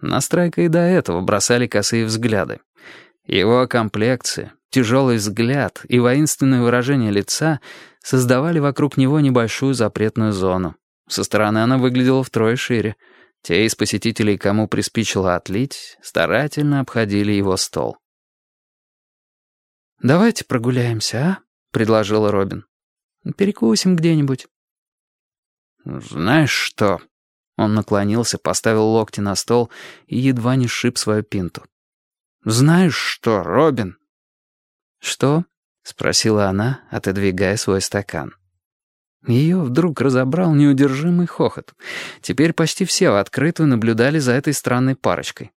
На Страйка и до этого бросали косые взгляды. Его комплекция, тяжелый взгляд и воинственное выражение лица создавали вокруг него небольшую запретную зону. Со стороны она выглядела втрое шире. Те из посетителей, кому приспичило отлить, старательно обходили его стол. «Давайте прогуляемся, а?» — предложила Робин. «Перекусим где-нибудь». «Знаешь что?» Он наклонился, поставил локти на стол и едва не сшиб свою пинту. «Знаешь что, Робин?» «Что?» — спросила она, отодвигая свой стакан. Ее вдруг разобрал неудержимый хохот. Теперь почти все в открытую наблюдали за этой странной парочкой.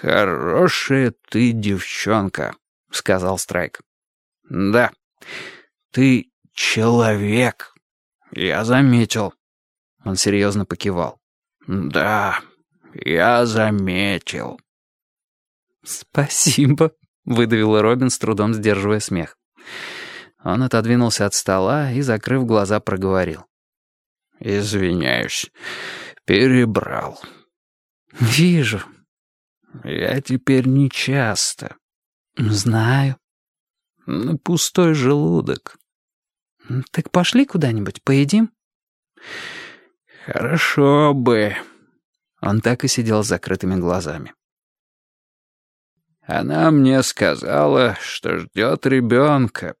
«Хорошая ты девчонка», — сказал Страйк. «Да, ты человек. Я заметил». Он серьезно покивал. «Да, я заметил». «Спасибо», — выдавила Робин, с трудом сдерживая смех. Он отодвинулся от стола и, закрыв глаза, проговорил. «Извиняюсь, перебрал». «Вижу». «Я теперь не часто». «Знаю». «На пустой желудок». «Так пошли куда-нибудь, поедим?» «Хорошо бы». Он так и сидел с закрытыми глазами. Она мне сказала, что ждет ребенка.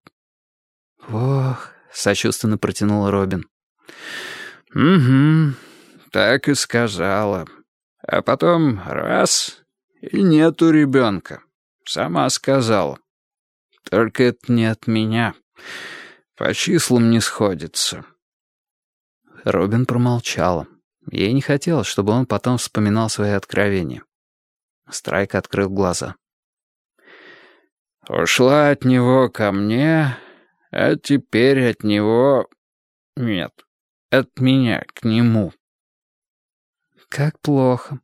«Ох», — сочувственно протянул Робин. «Угу, так и сказала. А потом раз — и нету ребенка. Сама сказала. Только это не от меня. По числам не сходится». Робин промолчала. Ей не хотелось, чтобы он потом вспоминал свои откровения. Страйк открыл глаза. «Ушла от него ко мне, а теперь от него... Нет, от меня к нему». «Как плохо».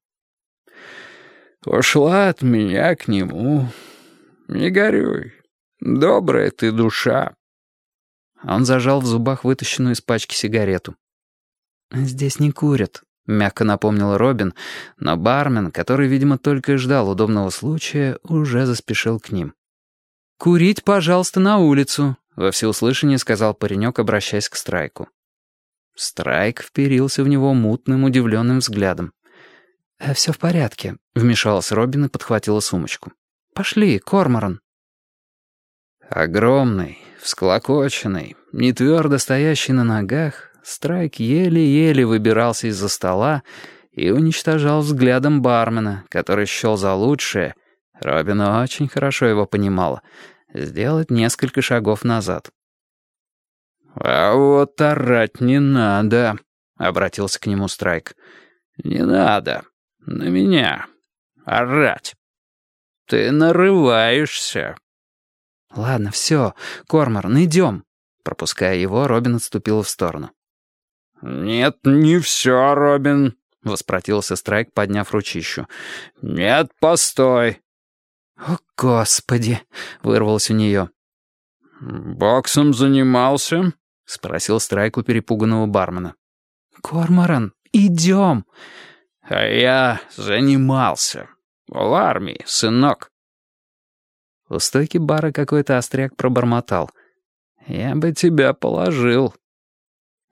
«Ушла от меня к нему. Не горюй. Добрая ты душа». Он зажал в зубах вытащенную из пачки сигарету. «Здесь не курят», — мягко напомнил Робин, но бармен, который, видимо, только и ждал удобного случая, уже заспешил к ним. «Курить, пожалуйста, на улицу», — во всеуслышание сказал паренек, обращаясь к Страйку. Страйк вперился в него мутным, удивленным взглядом. «Э, «Все в порядке», — вмешалась Робин и подхватила сумочку. «Пошли, Корморан». Огромный, всклокоченный, нетвердо стоящий на ногах, Страйк еле-еле выбирался из-за стола и уничтожал взглядом бармена, который счел за лучшее — Робин очень хорошо его понимала. Сделать несколько шагов назад. «А вот орать не надо», — обратился к нему Страйк. «Не надо. На меня. Орать. Ты нарываешься». «Ладно, все. Корморн, идем». Пропуская его, Робин отступил в сторону. «Нет, не все, Робин», — воспротивился Страйк, подняв ручищу. «Нет, постой. «О, Господи!» — вырвалось у нее. «Боксом занимался?» — спросил Страйк у перепуганного бармена. «Корморан, идем!» «А я занимался. В армии, сынок». У стойки бара какой-то остряк пробормотал. «Я бы тебя положил».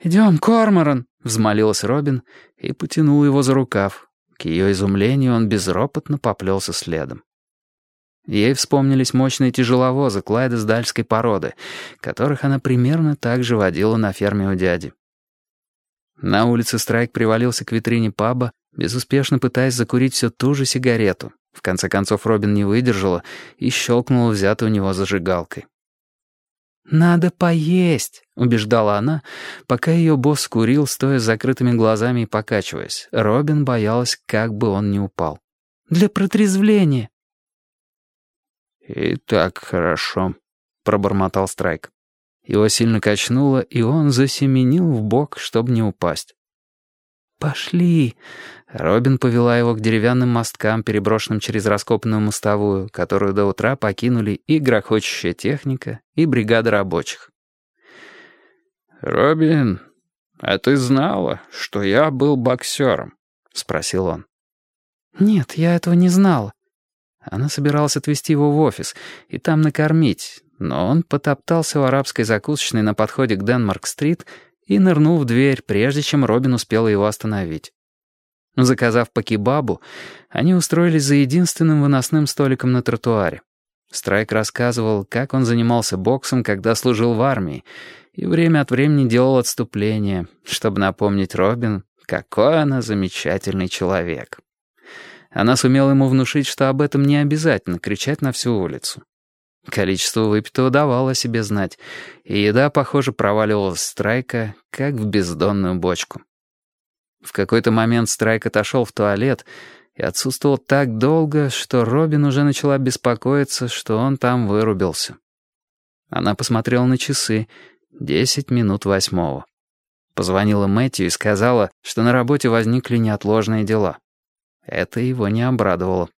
«Идем, Корморан!» — взмолилась Робин и потянул его за рукав. К ее изумлению он безропотно поплелся следом. Ей вспомнились мощные тяжеловозы клайдесдальской породы, которых она примерно так же водила на ферме у дяди. На улице Страйк привалился к витрине паба, безуспешно пытаясь закурить все ту же сигарету. В конце концов Робин не выдержала и щелкнула взятой у него зажигалкой. «Надо поесть», — убеждала она, пока ее босс курил, стоя с закрытыми глазами и покачиваясь. Робин боялась, как бы он не упал. «Для протрезвления». «И так хорошо», — пробормотал Страйк. Его сильно качнуло, и он засеменил в бок, чтобы не упасть. «Пошли!» Робин повела его к деревянным мосткам, переброшенным через раскопанную мостовую, которую до утра покинули и грохочущая техника, и бригада рабочих. «Робин, а ты знала, что я был боксером?» — спросил он. «Нет, я этого не знала». Она собиралась отвезти его в офис и там накормить, но он потоптался у арабской закусочной на подходе к Денмарк-стрит и нырнул в дверь, прежде чем Робин успел его остановить. Заказав по они устроились за единственным выносным столиком на тротуаре. Страйк рассказывал, как он занимался боксом, когда служил в армии, и время от времени делал отступления, чтобы напомнить Робин, какой она замечательный человек. Она сумела ему внушить, что об этом не обязательно кричать на всю улицу. Количество выпитого давало о себе знать, и еда, похоже, проваливалась Страйка, как в бездонную бочку. В какой-то момент Страйк отошел в туалет и отсутствовал так долго, что Робин уже начала беспокоиться, что он там вырубился. Она посмотрела на часы. Десять минут восьмого. Позвонила Мэтью и сказала, что на работе возникли неотложные дела. Это его не обрадовало.